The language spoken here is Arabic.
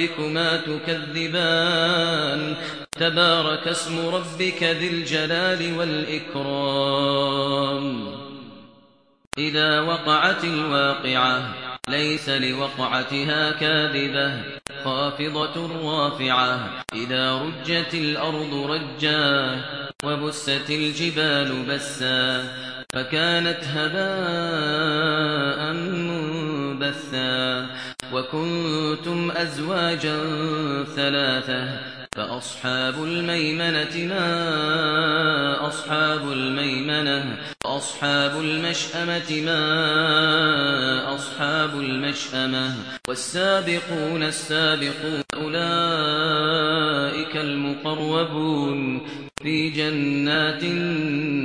ربكما تكذبان. تبارك اسم ربك ذي الجلال والإكرام. إذا وقعت الواقعة ليس لوقعتها كاذبة. خافضة رافعة. إذا رجت الأرض رجا وبست الجبال بسا. فكانت هباء منبثا. وكنتم أزواجا ثلاثة فأصحاب الميمنة ما أصحاب الميمنة أصحاب المشأمة ما أصحاب المشأمة والسابقون السابقون أولئك المقربون في جنات